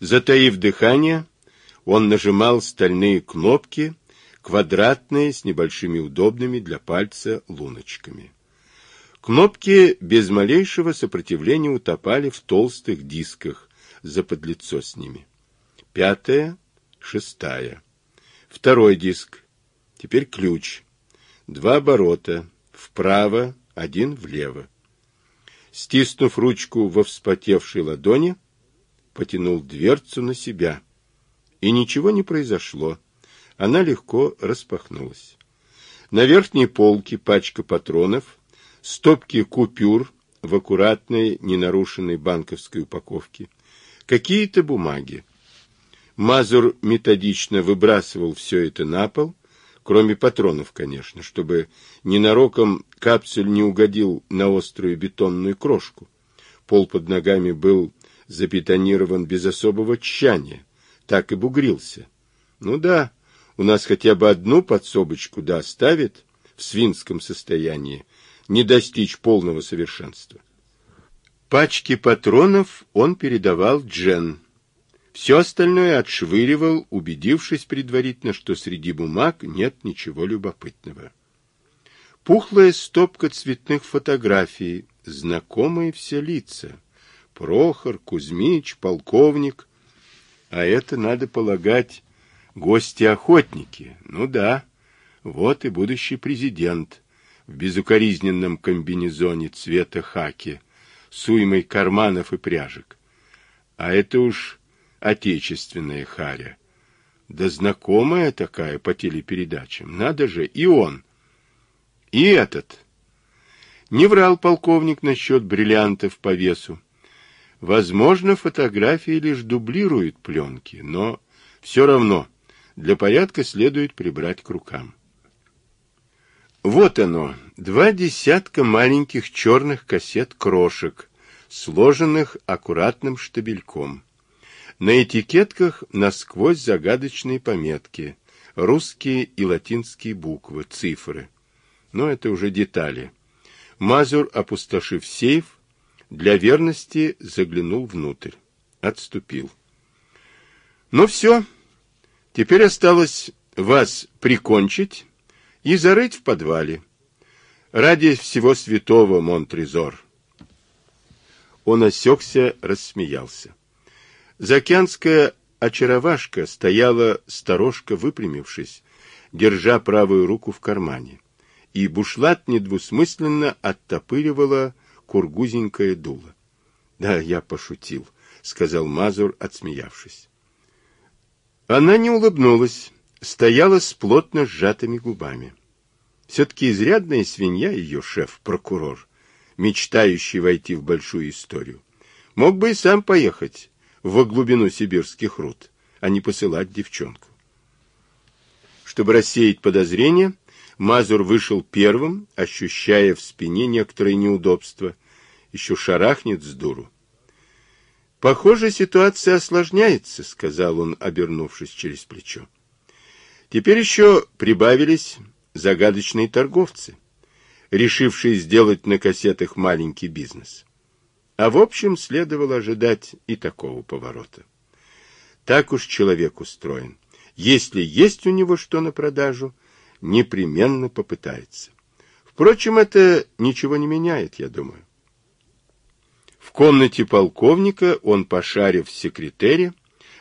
Затаив дыхание, он нажимал стальные кнопки, квадратные, с небольшими удобными для пальца луночками. Кнопки без малейшего сопротивления утопали в толстых дисках, за подлицо с ними. Пятая, шестая. Второй диск. Теперь ключ. Два оборота. Вправо, один влево. Стиснув ручку во вспотевшей ладони, потянул дверцу на себя. И ничего не произошло. Она легко распахнулась. На верхней полке пачка патронов, стопки купюр в аккуратной, ненарушенной банковской упаковке, какие-то бумаги. Мазур методично выбрасывал все это на пол, кроме патронов, конечно, чтобы ненароком капсуль не угодил на острую бетонную крошку. Пол под ногами был забетонирован без особого тщания, так и бугрился. Ну да, у нас хотя бы одну подсобочку да оставит в свинском состоянии, не достичь полного совершенства. Пачки патронов он передавал Джен. Все остальное отшвыривал, убедившись предварительно, что среди бумаг нет ничего любопытного. Пухлая стопка цветных фотографий, знакомые все лица. Прохор, Кузьмич, полковник. А это, надо полагать, гости-охотники. Ну да, вот и будущий президент в безукоризненном комбинезоне цвета хаки, с уймой карманов и пряжек. А это уж отечественная харя. Да знакомая такая по телепередачам. Надо же, и он. И этот. Не врал полковник насчет бриллиантов по весу. Возможно, фотографии лишь дублируют пленки, но все равно для порядка следует прибрать к рукам. Вот оно, два десятка маленьких черных кассет-крошек, сложенных аккуратным штабельком. На этикетках насквозь загадочные пометки, русские и латинские буквы, цифры. Но это уже детали. Мазур, опустошив сейф, для верности заглянул внутрь. Отступил. Ну все, теперь осталось вас прикончить и зарыть в подвале. Ради всего святого, Монтрезор. Он осекся, рассмеялся. Заокеанская очаровашка стояла сторожка, выпрямившись, держа правую руку в кармане, и бушлат недвусмысленно оттопыривала кургузенькое дуло. — Да, я пошутил, — сказал Мазур, отсмеявшись. Она не улыбнулась, стояла с плотно сжатыми губами. Все-таки изрядная свинья ее шеф-прокурор, мечтающий войти в большую историю. Мог бы и сам поехать во глубину сибирских руд, а не посылать девчонку. Чтобы рассеять подозрения, Мазур вышел первым, ощущая в спине некоторые неудобства. Еще шарахнет с дуру. «Похоже, ситуация осложняется», — сказал он, обернувшись через плечо. Теперь еще прибавились загадочные торговцы, решившие сделать на кассетах маленький бизнес. А в общем, следовало ожидать и такого поворота. Так уж человек устроен. Если есть у него что на продажу, непременно попытается. Впрочем, это ничего не меняет, я думаю. В комнате полковника он, пошарив в секретере,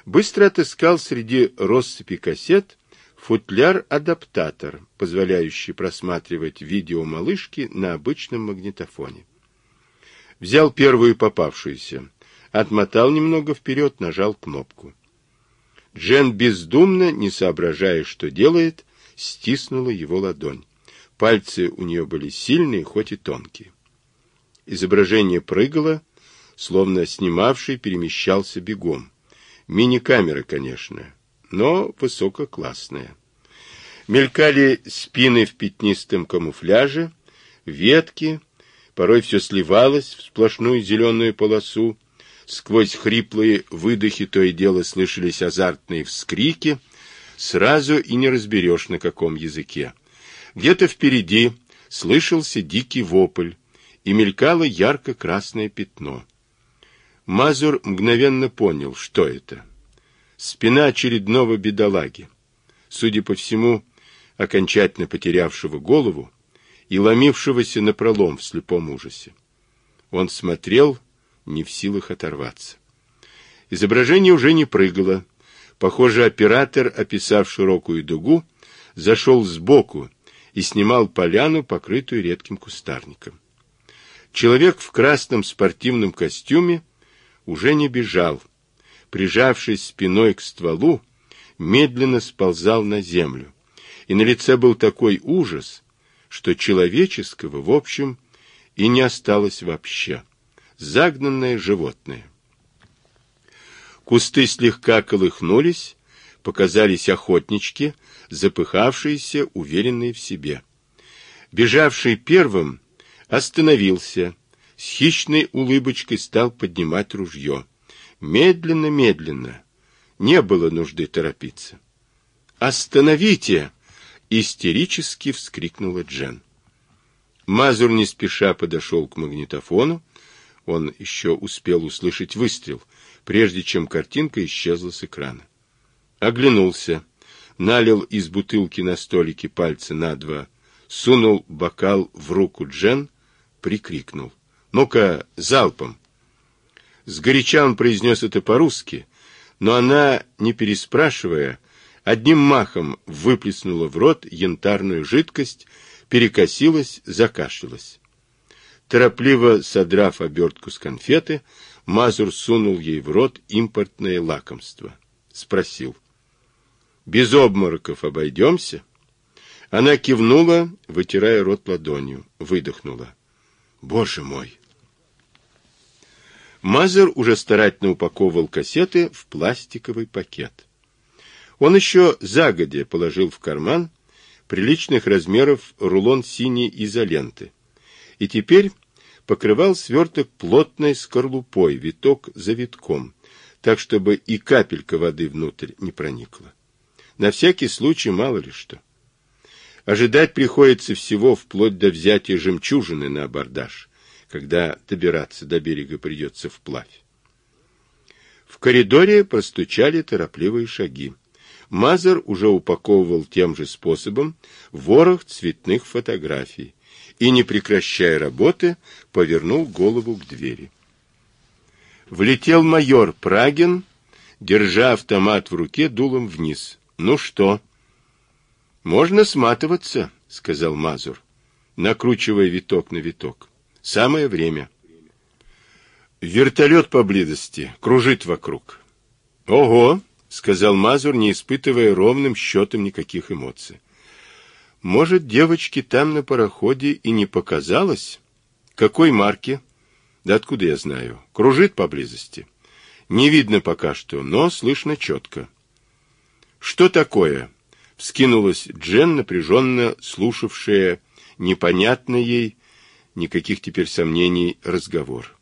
быстро отыскал среди россыпи кассет футляр-адаптатор, позволяющий просматривать видео малышки на обычном магнитофоне. Взял первую попавшуюся, отмотал немного вперед, нажал кнопку. Джен бездумно, не соображая, что делает, стиснула его ладонь. Пальцы у нее были сильные, хоть и тонкие. Изображение прыгало, словно снимавший перемещался бегом. Мини-камера, конечно, но высококлассная. Мелькали спины в пятнистом камуфляже, ветки, порой все сливалось в сплошную зеленую полосу, сквозь хриплые выдохи то и дело слышались азартные вскрики, сразу и не разберешь, на каком языке. Где-то впереди слышался дикий вопль, и мелькало ярко-красное пятно. Мазур мгновенно понял, что это. Спина очередного бедолаги. Судя по всему, окончательно потерявшего голову и ломившегося напролом в слепом ужасе. Он смотрел, не в силах оторваться. Изображение уже не прыгало. Похоже, оператор, описав широкую дугу, зашел сбоку и снимал поляну, покрытую редким кустарником. Человек в красном спортивном костюме уже не бежал. Прижавшись спиной к стволу, медленно сползал на землю. И на лице был такой ужас, что человеческого, в общем, и не осталось вообще. Загнанное животное. Кусты слегка колыхнулись, показались охотнички, запыхавшиеся, уверенные в себе. Бежавший первым остановился, с хищной улыбочкой стал поднимать ружье. Медленно, медленно. Не было нужды торопиться. «Остановите!» — истерически вскрикнула Джен. Мазур не спеша подошел к магнитофону. Он еще успел услышать выстрел — прежде чем картинка исчезла с экрана. Оглянулся, налил из бутылки на столике пальцы на два, сунул бокал в руку Джен, прикрикнул. «Ну-ка, залпом!» Сгоряча он произнес это по-русски, но она, не переспрашивая, одним махом выплеснула в рот янтарную жидкость, перекосилась, закашлялась. Торопливо содрав обертку с конфеты, Мазур сунул ей в рот импортное лакомство. Спросил. «Без обмороков обойдемся?» Она кивнула, вытирая рот ладонью, выдохнула. «Боже мой!» Мазур уже старательно упаковывал кассеты в пластиковый пакет. Он еще загодя положил в карман приличных размеров рулон синей изоленты. И теперь покрывал сверток плотной скорлупой, виток за витком, так, чтобы и капелька воды внутрь не проникла. На всякий случай мало ли что. Ожидать приходится всего вплоть до взятия жемчужины на абордаж, когда добираться до берега придется вплавь. В коридоре простучали торопливые шаги. Мазер уже упаковывал тем же способом ворох цветных фотографий, и, не прекращая работы, повернул голову к двери. Влетел майор Прагин, держа автомат в руке дулом вниз. «Ну что?» «Можно сматываться», — сказал Мазур, накручивая виток на виток. «Самое время». Вертолет поблизости, кружит вокруг. «Ого!» — сказал Мазур, не испытывая ровным счетом никаких эмоций. Может, девочке там на пароходе и не показалось? Какой марки? Да откуда я знаю? Кружит поблизости. Не видно пока что, но слышно четко. Что такое? Вскинулась Джен, напряженно слушавшая непонятный ей, никаких теперь сомнений, разговор.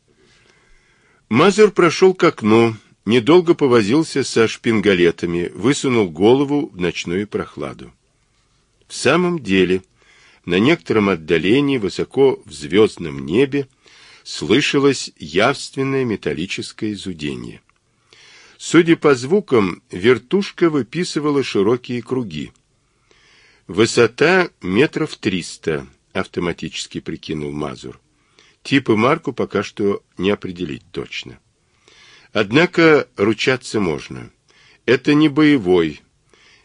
Мазер прошел к окну, недолго повозился со шпингалетами, высунул голову в ночную прохладу. В самом деле, на некотором отдалении, высоко в звездном небе, слышалось явственное металлическое зудение. Судя по звукам, вертушка выписывала широкие круги. Высота метров триста, автоматически прикинул Мазур. Тип и марку пока что не определить точно. Однако ручаться можно. Это не боевой,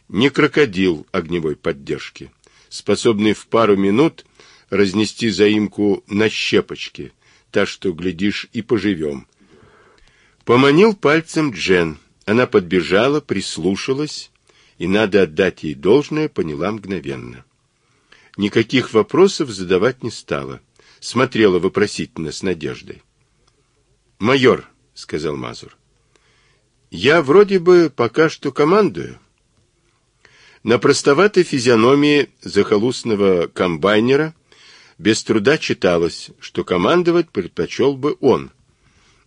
не крокодил огневой поддержки, способный в пару минут разнести заимку на щепочки, так что, глядишь, и поживем. Поманил пальцем Джен. Она подбежала, прислушалась, и, надо отдать ей должное, поняла мгновенно. Никаких вопросов задавать не стала. Смотрела вопросительно с надеждой. «Майор», — сказал Мазур, — «я вроде бы пока что командую». На простоватой физиономии захолустного комбайнера без труда читалось, что командовать предпочел бы он,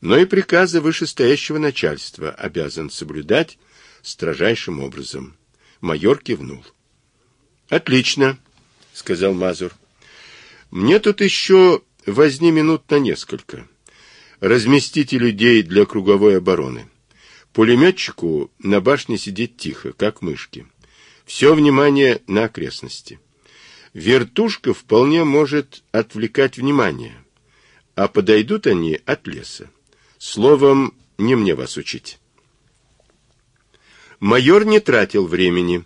но и приказы вышестоящего начальства обязан соблюдать строжайшим образом. Майор кивнул. «Отлично», — сказал Мазур. «Мне тут еще возни минут на несколько. Разместите людей для круговой обороны. Пулеметчику на башне сидеть тихо, как мышки. Все внимание на окрестности. Вертушка вполне может отвлекать внимание, а подойдут они от леса. Словом, не мне вас учить. Майор не тратил времени.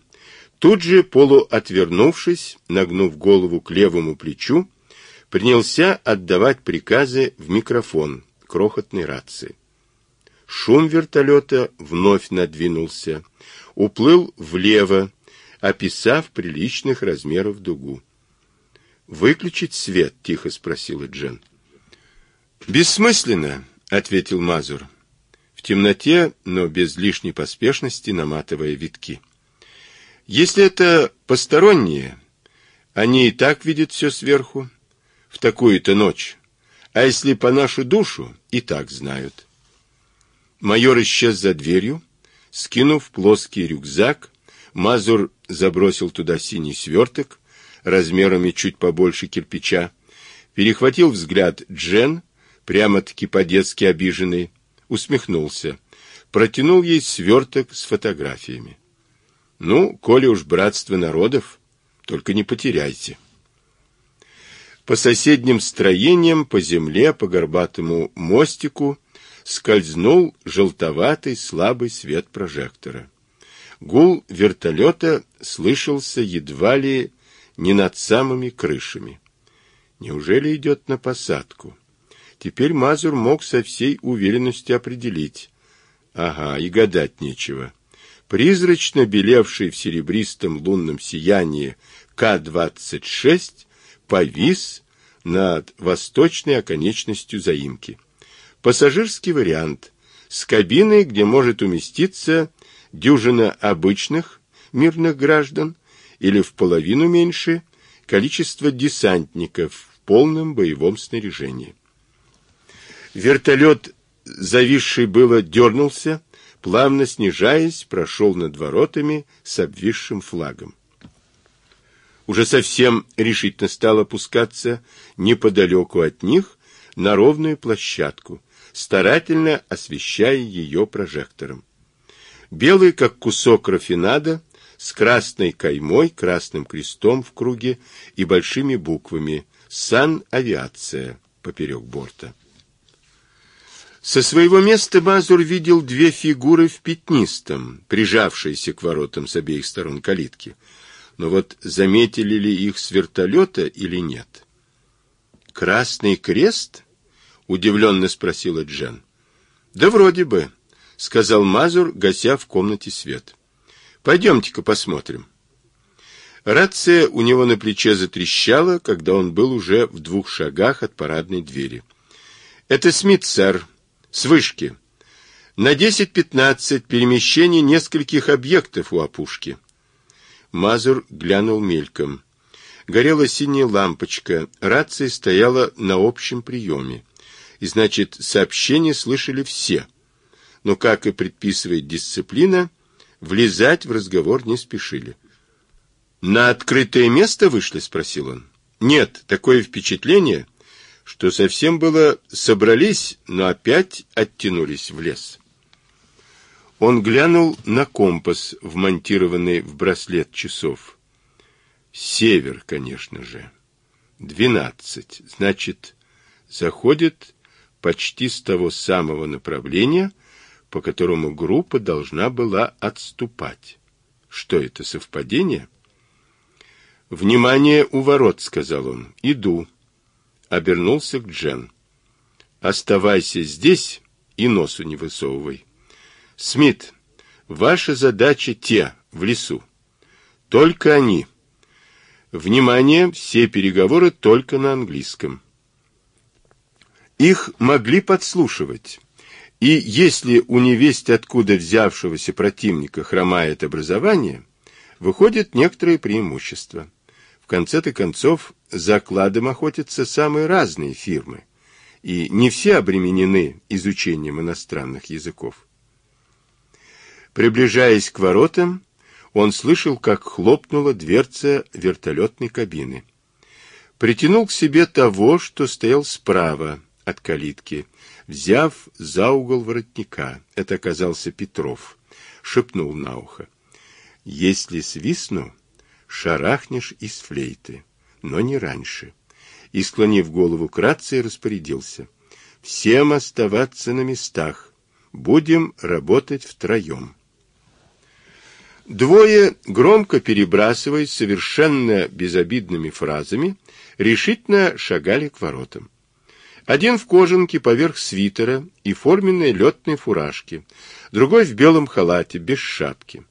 Тут же, полуотвернувшись, нагнув голову к левому плечу, принялся отдавать приказы в микрофон крохотной рации. Шум вертолета вновь надвинулся, уплыл влево, описав приличных размеров дугу. «Выключить свет?» — тихо спросила Джен. «Бессмысленно», — ответил Мазур. В темноте, но без лишней поспешности, наматывая витки. «Если это посторонние, они и так видят все сверху, в такую-то ночь, а если по нашу душу, и так знают». Майор исчез за дверью, скинув плоский рюкзак, Мазур забросил туда синий сверток, размерами чуть побольше кирпича, перехватил взгляд Джен, прямо-таки по-детски обиженный, усмехнулся, протянул ей сверток с фотографиями. Ну, коли уж братство народов, только не потеряйте. По соседним строениям, по земле, по горбатому мостику скользнул желтоватый слабый свет прожектора. Гул вертолета слышался едва ли не над самыми крышами. Неужели идет на посадку? Теперь Мазур мог со всей уверенностью определить. Ага, и гадать нечего. Призрачно белевший в серебристом лунном сиянии К-26 повис над восточной оконечностью заимки. Пассажирский вариант с кабиной, где может уместиться дюжина обычных мирных граждан или в половину меньше количество десантников в полном боевом снаряжении. Вертолет, зависший было, дернулся, плавно снижаясь, прошел над воротами с обвисшим флагом. Уже совсем решительно стал опускаться неподалеку от них на ровную площадку, старательно освещая ее прожектором. Белый, как кусок рафинада, с красной каймой, красным крестом в круге и большими буквами «Сан-авиация» поперек борта. Со своего места Мазур видел две фигуры в пятнистом, прижавшиеся к воротам с обеих сторон калитки. Но вот заметили ли их с вертолета или нет? «Красный крест?» — удивленно спросила Джен. «Да вроде бы», — сказал Мазур, гася в комнате свет. Пойдемте-ка посмотрим. Рация у него на плече затрещала, когда он был уже в двух шагах от парадной двери. Это Смит, сэр, с вышки. На 10-15 перемещение нескольких объектов у опушки. Мазур глянул мельком. Горела синяя лампочка, рация стояла на общем приеме. И значит, сообщение слышали все. Но, как и предписывает дисциплина, влезать в разговор не спешили. «На открытое место вышли?» — спросил он. «Нет, такое впечатление, что совсем было собрались, но опять оттянулись в лес». Он глянул на компас, вмонтированный в браслет часов. Север, конечно же. Двенадцать. Значит, заходит почти с того самого направления, по которому группа должна была отступать. Что это, совпадение? «Внимание у ворот», — сказал он. «Иду». Обернулся к Джен. «Оставайся здесь и носу не высовывай. Смит, ваша задача те, в лесу. Только они. Внимание, все переговоры только на английском». Их могли подслушивать. И если у невесть откуда взявшегося противника хромает образование, выходит некоторые преимущества. В конце-то концов, за кладом охотятся самые разные фирмы, и не все обременены изучением иностранных языков. Приближаясь к воротам, он слышал, как хлопнула дверца вертолетной кабины. Притянул к себе того, что стоял справа от калитки, взяв за угол воротника. Это оказался Петров. Шепнул на ухо. Если свистну, шарахнешь из флейты, но не раньше. И, склонив голову кратце, распорядился. Всем оставаться на местах. Будем работать втроем. Двое, громко перебрасываясь совершенно безобидными фразами, решительно шагали к воротам. Один в кожанке поверх свитера и форменной летной фуражки, другой в белом халате, без шапки.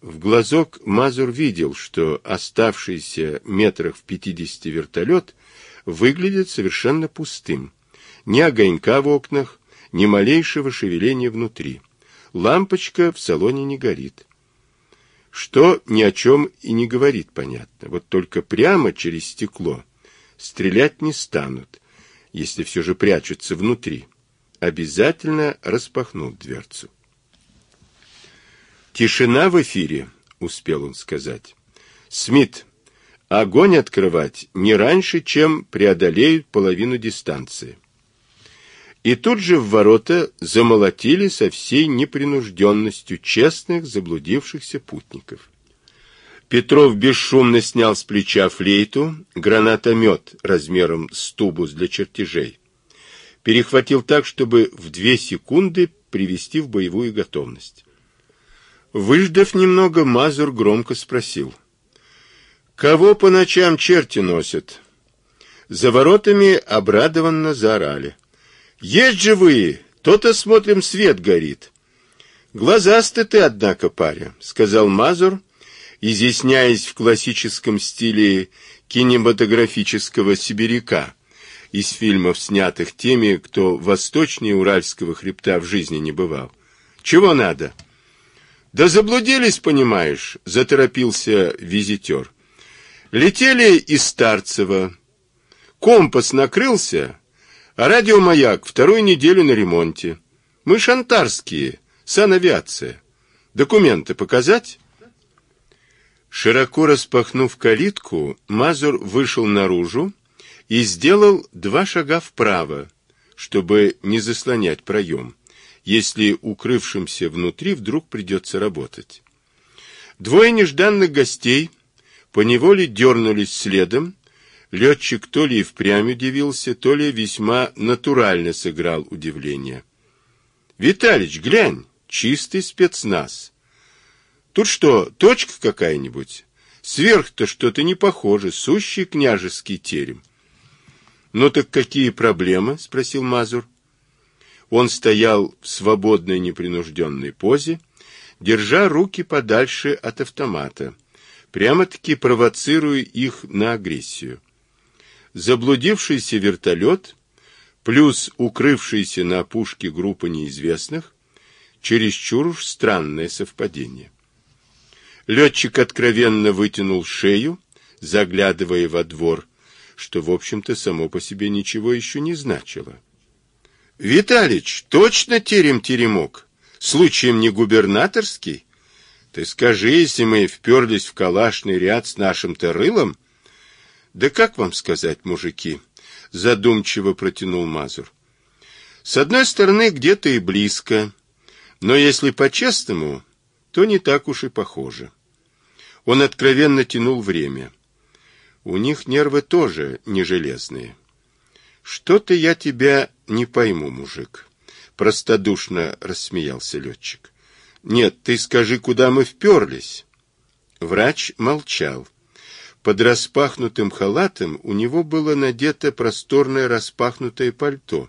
В глазок Мазур видел, что оставшийся метрах в пятидесяти вертолет выглядит совершенно пустым. Ни огонька в окнах, ни малейшего шевеления внутри. Лампочка в салоне не горит. Что ни о чем и не говорит, понятно. Вот только прямо через стекло стрелять не станут, если все же прячутся внутри. Обязательно распахнут дверцу. Тишина в эфире, успел он сказать. Смит, огонь открывать не раньше, чем преодолеют половину дистанции. И тут же в ворота замолотили со всей непринужденностью честных заблудившихся путников. Петров бесшумно снял с плеча флейту, гранатомет размером с тубус для чертежей. Перехватил так, чтобы в две секунды привести в боевую готовность. Выждав немного, Мазур громко спросил. «Кого по ночам черти носят?» За воротами обрадованно заорали. Есть живые, то-то, смотрим, свет горит. Глазастый ты, однако, паря, сказал Мазур, изъясняясь в классическом стиле кинематографического сибиряка из фильмов, снятых теми, кто восточнее Уральского хребта в жизни не бывал. Чего надо? Да заблудились, понимаешь, заторопился визитер. Летели из Старцева. Компас накрылся, а радиомаяк вторую неделю на ремонте. Мы шантарские, санавиация. Документы показать? Широко распахнув калитку, Мазур вышел наружу и сделал два шага вправо, чтобы не заслонять проем, если укрывшимся внутри вдруг придется работать. Двое нежданных гостей поневоле дернулись следом, Летчик то ли и впрямь удивился, то ли весьма натурально сыграл удивление. — Виталич, глянь, чистый спецназ. Тут что, точка какая-нибудь? Сверх-то что-то не похоже, сущий княжеский терем. — Ну так какие проблемы? — спросил Мазур. Он стоял в свободной непринужденной позе, держа руки подальше от автомата, прямо-таки провоцируя их на агрессию заблудившийся вертолет плюс укрывшийся на опушке группа неизвестных, чересчур уж странное совпадение. Летчик откровенно вытянул шею, заглядывая во двор, что, в общем-то, само по себе ничего еще не значило. — Виталич, точно терем-теремок? Случаем не губернаторский? Ты скажи, если мы вперлись в калашный ряд с нашим-то рылом, да как вам сказать, мужики? Задумчиво протянул Мазур. С одной стороны, где-то и близко, но если по-честному, то не так уж и похоже. Он откровенно тянул время. У них нервы тоже не железные. Что-то я тебя не пойму, мужик, простодушно рассмеялся летчик. Нет, ты скажи, куда мы вперлись? Врач молчал. Под распахнутым халатом у него было надето просторное распахнутое пальто,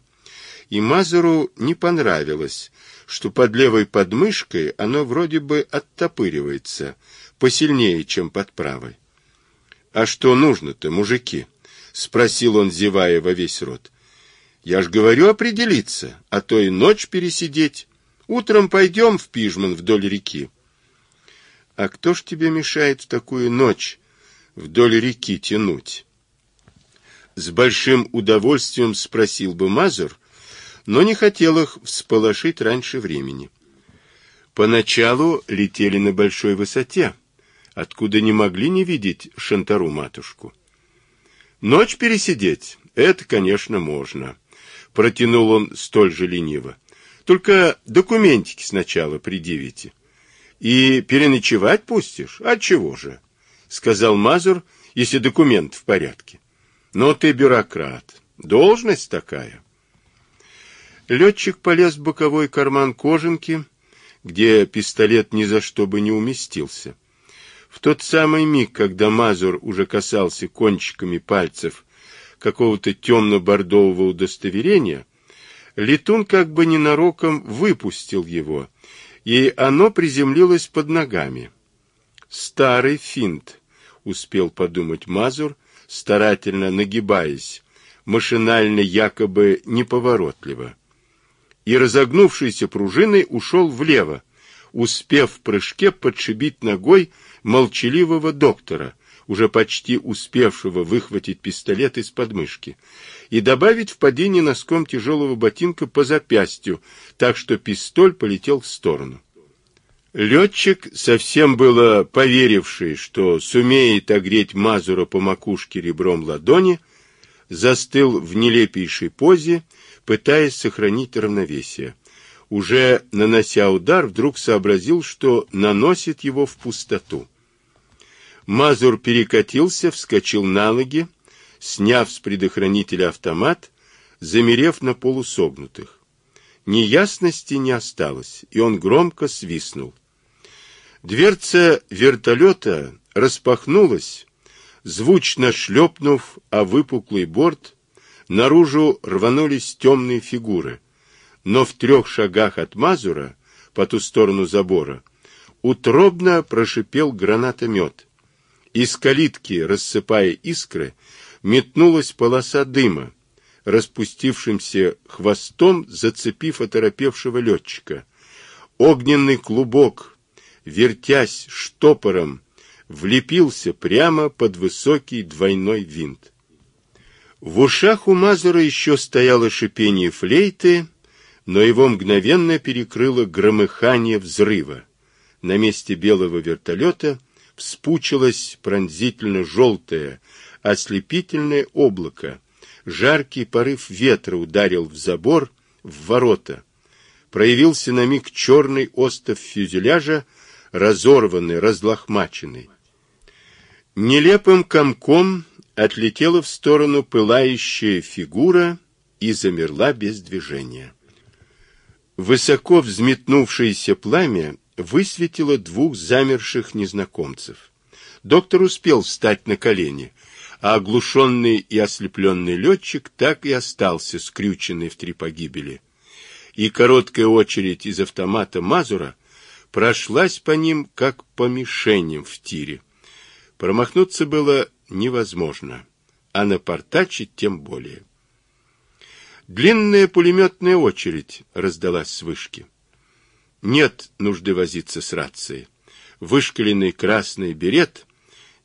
и Мазуру не понравилось, что под левой подмышкой оно вроде бы оттопыривается, посильнее, чем под правой. — А что нужно-то, мужики? — спросил он, зевая во весь рот. — Я ж говорю определиться, а то и ночь пересидеть. Утром пойдем в Пижман вдоль реки. — А кто ж тебе мешает в такую ночь? вдоль реки тянуть? С большим удовольствием спросил бы Мазур, но не хотел их всполошить раньше времени. Поначалу летели на большой высоте, откуда не могли не видеть Шантару матушку. Ночь пересидеть — это, конечно, можно. протянул он столь же лениво. Только документики сначала предъявите. И переночевать пустишь? А чего же? Сказал Мазур, если документ в порядке. Но ты бюрократ. Должность такая. Летчик полез в боковой карман кожанки, где пистолет ни за что бы не уместился. В тот самый миг, когда Мазур уже касался кончиками пальцев какого-то темно-бордового удостоверения, летун как бы ненароком выпустил его, и оно приземлилось под ногами. Старый финт, успел подумать Мазур, старательно нагибаясь, машинально якобы неповоротливо. И разогнувшейся пружиной ушел влево, успев в прыжке подшибить ногой молчаливого доктора, уже почти успевшего выхватить пистолет из подмышки, и добавить в падении носком тяжелого ботинка по запястью, так что пистоль полетел в сторону. Летчик, совсем было поверивший, что сумеет огреть Мазура по макушке ребром ладони, застыл в нелепейшей позе, пытаясь сохранить равновесие. Уже нанося удар, вдруг сообразил, что наносит его в пустоту. Мазур перекатился, вскочил на ноги, сняв с предохранителя автомат, замерев на полусогнутых. Неясности не осталось, и он громко свистнул. Дверца вертолета распахнулась, звучно шлепнув о выпуклый борт, наружу рванулись темные фигуры, но в трех шагах от Мазура, по ту сторону забора, утробно прошипел гранатомет. Из калитки, рассыпая искры, метнулась полоса дыма, распустившимся хвостом зацепив оторопевшего летчика. Огненный клубок, вертясь штопором, влепился прямо под высокий двойной винт. В ушах у Мазура еще стояло шипение флейты, но его мгновенно перекрыло громыхание взрыва. На месте белого вертолета вспучилось пронзительно-желтое, ослепительное облако. Жаркий порыв ветра ударил в забор, в ворота. Проявился на миг черный остов фюзеляжа, разорванный, разлохмаченный. Нелепым комком отлетела в сторону пылающая фигура и замерла без движения. Высоко взметнувшееся пламя высветило двух замерших незнакомцев. Доктор успел встать на колени, а оглушенный и ослепленный летчик так и остался скрюченный в три погибели. И короткая очередь из автомата Мазура прошлась по ним, как по мишеням в тире. Промахнуться было невозможно, а напортачить тем более. Длинная пулеметная очередь раздалась с вышки. Нет нужды возиться с рацией. Вышкаленный красный берет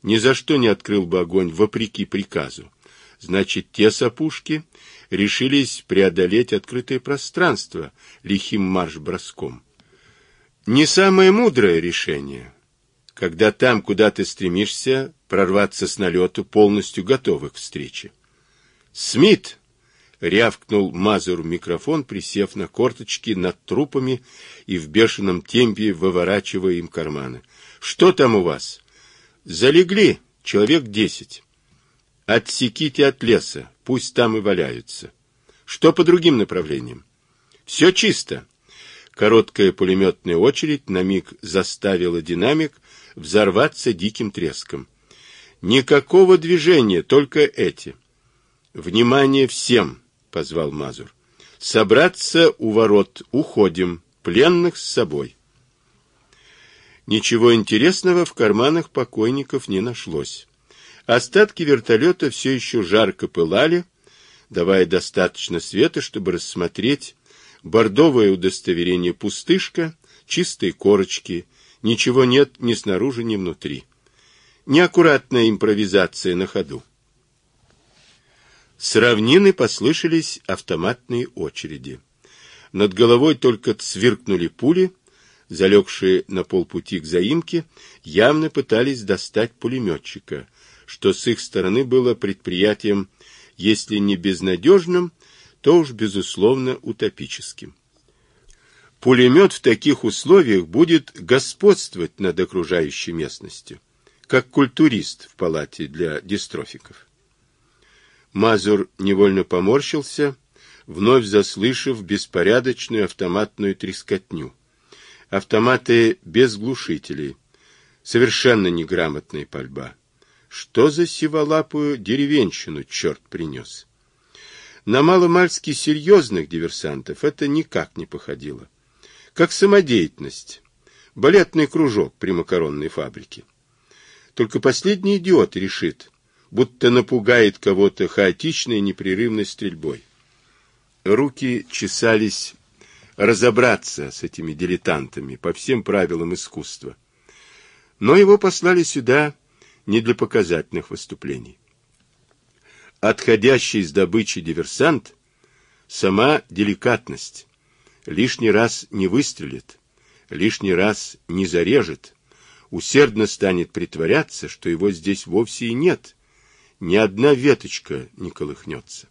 ни за что не открыл бы огонь вопреки приказу. Значит, те сапушки решились преодолеть открытое пространство лихим марш-броском. Не самое мудрое решение, когда там, куда ты стремишься, прорваться с налету, полностью готовы к встрече. «Смит!» рявкнул Мазур в микрофон, присев на корточки над трупами и в бешеном темпе выворачивая им карманы. Что там у вас? Залегли, человек десять. Отсеките от леса, пусть там и валяются. Что по другим направлениям? Все чисто. Короткая пулеметная очередь на миг заставила динамик взорваться диким треском. Никакого движения, только эти. Внимание всем! — позвал Мазур. — Собраться у ворот. Уходим. Пленных с собой. Ничего интересного в карманах покойников не нашлось. Остатки вертолета все еще жарко пылали, давая достаточно света, чтобы рассмотреть бордовое удостоверение пустышка, чистые корочки, ничего нет ни снаружи, ни внутри. Неаккуратная импровизация на ходу. С равнины послышались автоматные очереди. Над головой только сверкнули пули, залегшие на полпути к заимке, явно пытались достать пулеметчика, что с их стороны было предприятием, если не безнадежным, то уж, безусловно, утопическим. Пулемет в таких условиях будет господствовать над окружающей местностью, как культурист в палате для дистрофиков. Мазур невольно поморщился, вновь заслышав беспорядочную автоматную трескотню. Автоматы без глушителей. Совершенно неграмотная пальба. Что за сиволапую деревенщину черт принес? На маломальски серьезных диверсантов это никак не походило. Как самодеятельность. Балетный кружок при макаронной фабрике. Только последний идиот решит, будто напугает кого-то хаотичной непрерывной стрельбой. Руки чесались разобраться с этими дилетантами по всем правилам искусства. Но его послали сюда не для показательных выступлений отходящий с добычи диверсант — сама деликатность. Лишний раз не выстрелит, лишний раз не зарежет, усердно станет притворяться, что его здесь вовсе и нет, ни одна веточка не колыхнется.